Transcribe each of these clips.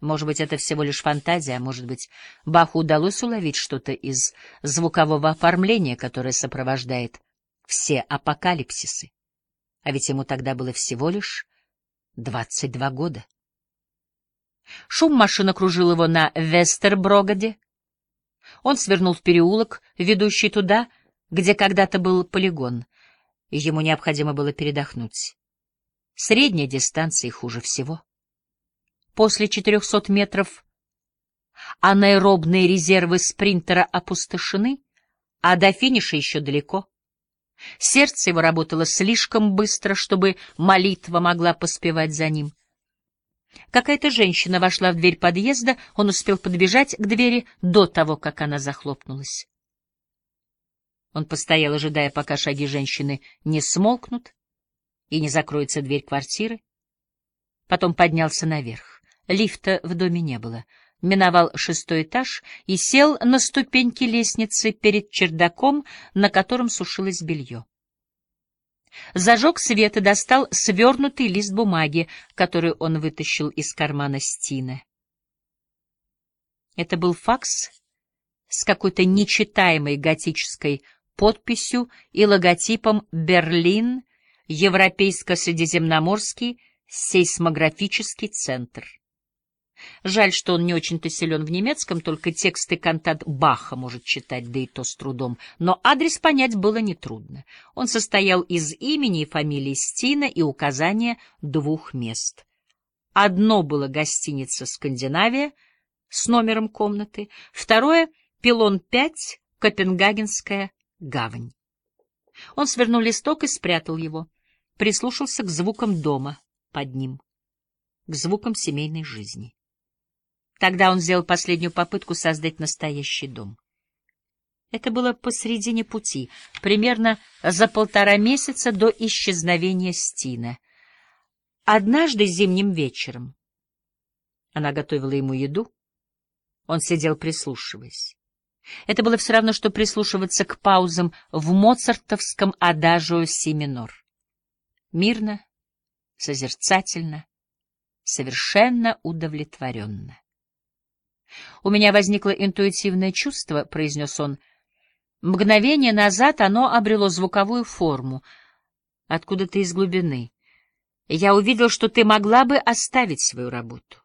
Может быть, это всего лишь фантазия, а может быть, Баху удалось уловить что-то из звукового оформления, которое сопровождает все апокалипсисы. А ведь ему тогда было всего лишь двадцать два года. Шум машин окружил его на Вестерброгаде. Он свернул в переулок, ведущий туда, где когда-то был полигон, и ему необходимо было передохнуть. Средняя дистанция хуже всего. После 400 метров анаэробные резервы спринтера опустошены, а до финиша еще далеко. Сердце его работало слишком быстро, чтобы молитва могла поспевать за ним. Какая-то женщина вошла в дверь подъезда, он успел подбежать к двери до того, как она захлопнулась. Он постоял, ожидая, пока шаги женщины не смолкнут и не закроется дверь квартиры. Потом поднялся наверх. Лифта в доме не было. Миновал шестой этаж и сел на ступеньки лестницы перед чердаком, на котором сушилось белье. Зажег свет и достал свернутый лист бумаги, который он вытащил из кармана Стины. Это был факс с какой-то нечитаемой готической подписью и логотипом «Берлин, Европейско-Средиземноморский сейсмографический центр». Жаль, что он не очень-то силен в немецком, только тексты кантат Баха может читать, да и то с трудом. Но адрес понять было нетрудно. Он состоял из имени и фамилии Стина и указания двух мест. Одно было гостиница «Скандинавия» с номером комнаты, второе — «Пилон-5», Копенгагенская гавань. Он свернул листок и спрятал его, прислушался к звукам дома под ним, к звукам семейной жизни. Тогда он сделал последнюю попытку создать настоящий дом. Это было посредине пути, примерно за полтора месяца до исчезновения Стина. Однажды зимним вечером она готовила ему еду, он сидел прислушиваясь. Это было все равно, что прислушиваться к паузам в моцартовском адажио си минор. Мирно, созерцательно, совершенно удовлетворенно. У меня возникло интуитивное чувство, — произнес он. Мгновение назад оно обрело звуковую форму. Откуда-то из глубины. Я увидел, что ты могла бы оставить свою работу.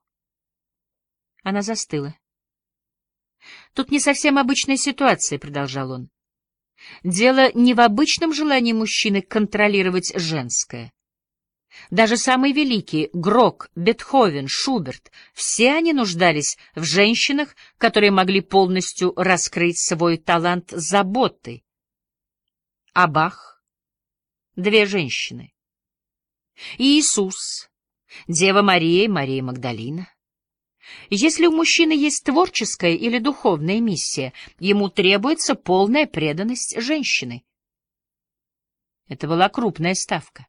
Она застыла. Тут не совсем обычная ситуация, — продолжал он. Дело не в обычном желании мужчины контролировать женское. Даже самые великие — Грок, Бетховен, Шуберт — все они нуждались в женщинах, которые могли полностью раскрыть свой талант заботы. А Бах — две женщины. Иисус, Дева Мария и Мария Магдалина. Если у мужчины есть творческая или духовная миссия, ему требуется полная преданность женщины. Это была крупная ставка.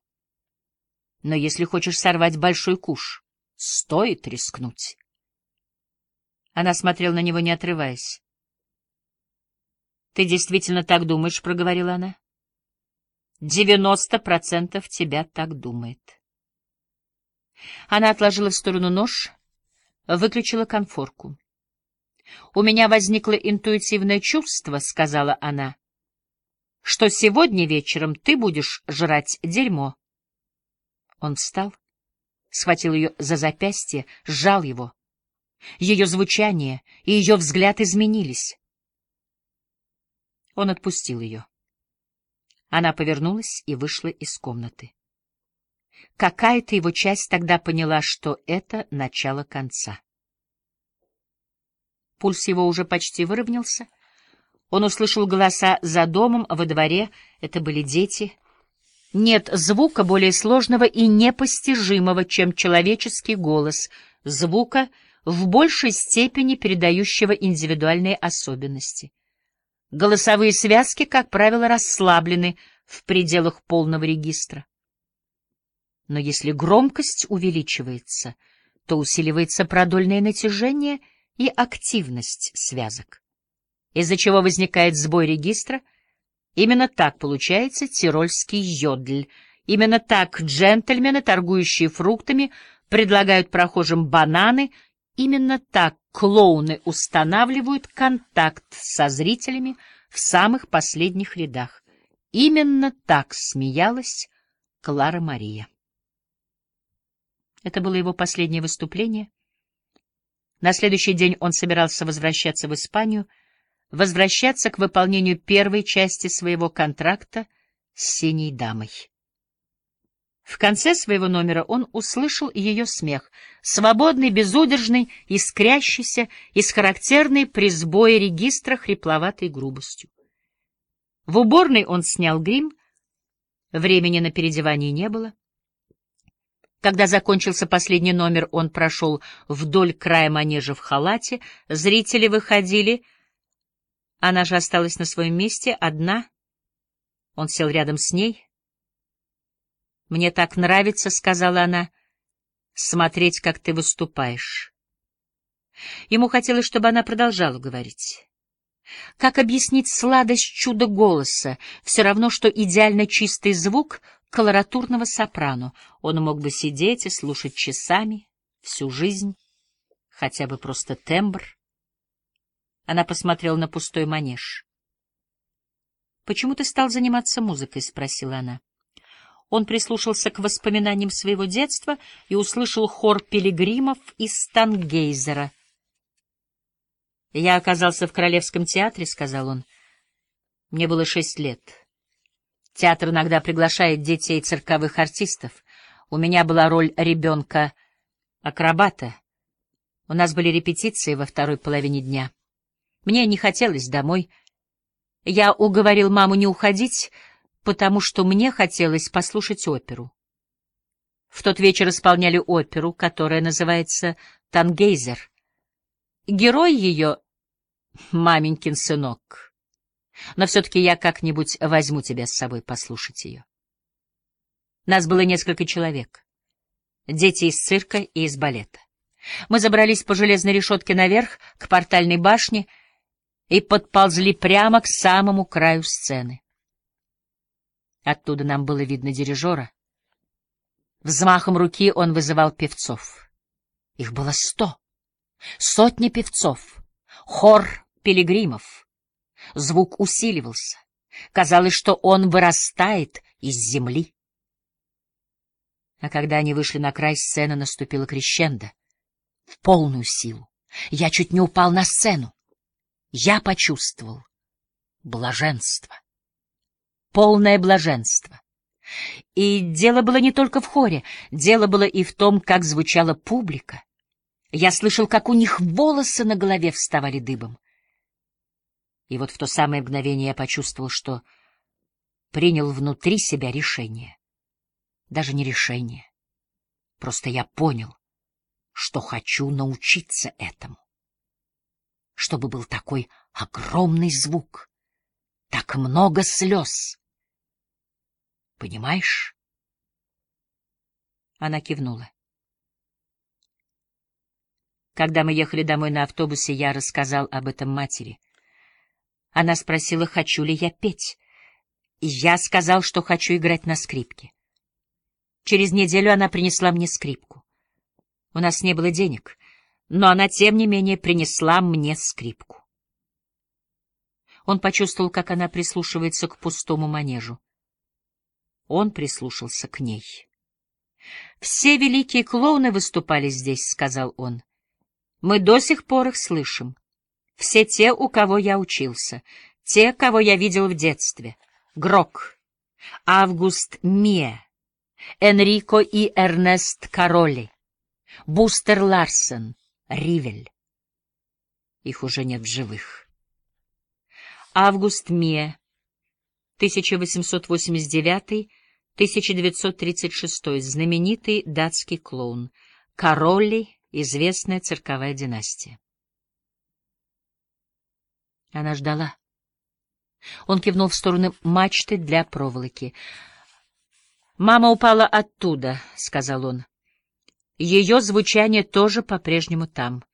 Но если хочешь сорвать большой куш, стоит рискнуть. Она смотрела на него, не отрываясь. — Ты действительно так думаешь? — проговорила она. — Девяносто процентов тебя так думает. Она отложила в сторону нож, выключила конфорку. — У меня возникло интуитивное чувство, — сказала она, — что сегодня вечером ты будешь жрать дерьмо. Он встал, схватил ее за запястье, сжал его. Ее звучание и ее взгляд изменились. Он отпустил ее. Она повернулась и вышла из комнаты. Какая-то его часть тогда поняла, что это начало конца. Пульс его уже почти выровнялся. Он услышал голоса за домом, во дворе. Это были дети. Нет звука более сложного и непостижимого, чем человеческий голос, звука в большей степени передающего индивидуальные особенности. Голосовые связки, как правило, расслаблены в пределах полного регистра. Но если громкость увеличивается, то усиливается продольное натяжение и активность связок, из-за чего возникает сбой регистра — Именно так получается тирольский йодль. Именно так джентльмены, торгующие фруктами, предлагают прохожим бананы Именно так клоуны устанавливают контакт со зрителями в самых последних рядах. Именно так смеялась Клара Мария. Это было его последнее выступление. На следующий день он собирался возвращаться в Испанию, возвращаться к выполнению первой части своего контракта с «Синей дамой». В конце своего номера он услышал ее смех, свободный, безудержный, искрящийся и с характерной при сбое регистра хрипловатой грубостью. В уборной он снял грим, времени на переодевание не было. Когда закончился последний номер, он прошел вдоль края манежа в халате, зрители выходили, она же осталась на своем месте, одна. Он сел рядом с ней — «Мне так нравится», — сказала она, — «смотреть, как ты выступаешь». Ему хотелось, чтобы она продолжала говорить. Как объяснить сладость чуда голоса, все равно, что идеально чистый звук колоратурного сопрано. Он мог бы сидеть и слушать часами, всю жизнь, хотя бы просто тембр. Она посмотрела на пустой манеж. «Почему ты стал заниматься музыкой?» — спросила она. Он прислушался к воспоминаниям своего детства и услышал хор пилигримов из Стангейзера. «Я оказался в Королевском театре», — сказал он. «Мне было шесть лет. Театр иногда приглашает детей цирковых артистов. У меня была роль ребенка-акробата. У нас были репетиции во второй половине дня. Мне не хотелось домой. Я уговорил маму не уходить, — потому что мне хотелось послушать оперу. В тот вечер исполняли оперу, которая называется «Тангейзер». Герой ее — маменькин сынок. Но все-таки я как-нибудь возьму тебя с собой послушать ее. Нас было несколько человек. Дети из цирка и из балета. Мы забрались по железной решетке наверх, к портальной башне, и подползли прямо к самому краю сцены. Оттуда нам было видно дирижера. Взмахом руки он вызывал певцов. Их было сто, сотни певцов, хор пилигримов. Звук усиливался. Казалось, что он вырастает из земли. А когда они вышли на край сцены, наступила крещендо. В полную силу. Я чуть не упал на сцену. Я почувствовал блаженство полное блаженство. И дело было не только в хоре, дело было и в том, как звучала публика. Я слышал, как у них волосы на голове вставали дыбом. И вот в то самое мгновение я почувствовал, что принял внутри себя решение. Даже не решение. Просто я понял, что хочу научиться этому. Чтобы был такой огромный звук, так много слез, Понимаешь? Она кивнула. Когда мы ехали домой на автобусе, я рассказал об этом матери. Она спросила, хочу ли я петь. И я сказал, что хочу играть на скрипке. Через неделю она принесла мне скрипку. У нас не было денег, но она, тем не менее, принесла мне скрипку. Он почувствовал, как она прислушивается к пустому манежу. Он прислушался к ней. «Все великие клоуны выступали здесь», — сказал он. «Мы до сих пор их слышим. Все те, у кого я учился, те, кого я видел в детстве. Грок, Август Мие, Энрико и Эрнест Кароли, Бустер Ларсен, Ривель. Их уже нет в живых. Август Мие, 1889-1936, знаменитый датский клоун, Королли, известная цирковая династия. Она ждала. Он кивнул в сторону мачты для проволоки. «Мама упала оттуда», — сказал он. «Ее звучание тоже по-прежнему там.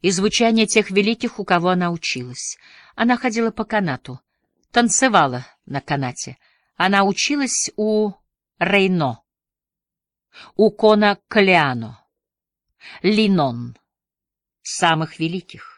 И звучание тех великих, у кого она училась. Она ходила по канату танцевала на канате. Она училась у Рейно, у Кона Калиано, Линон, самых великих.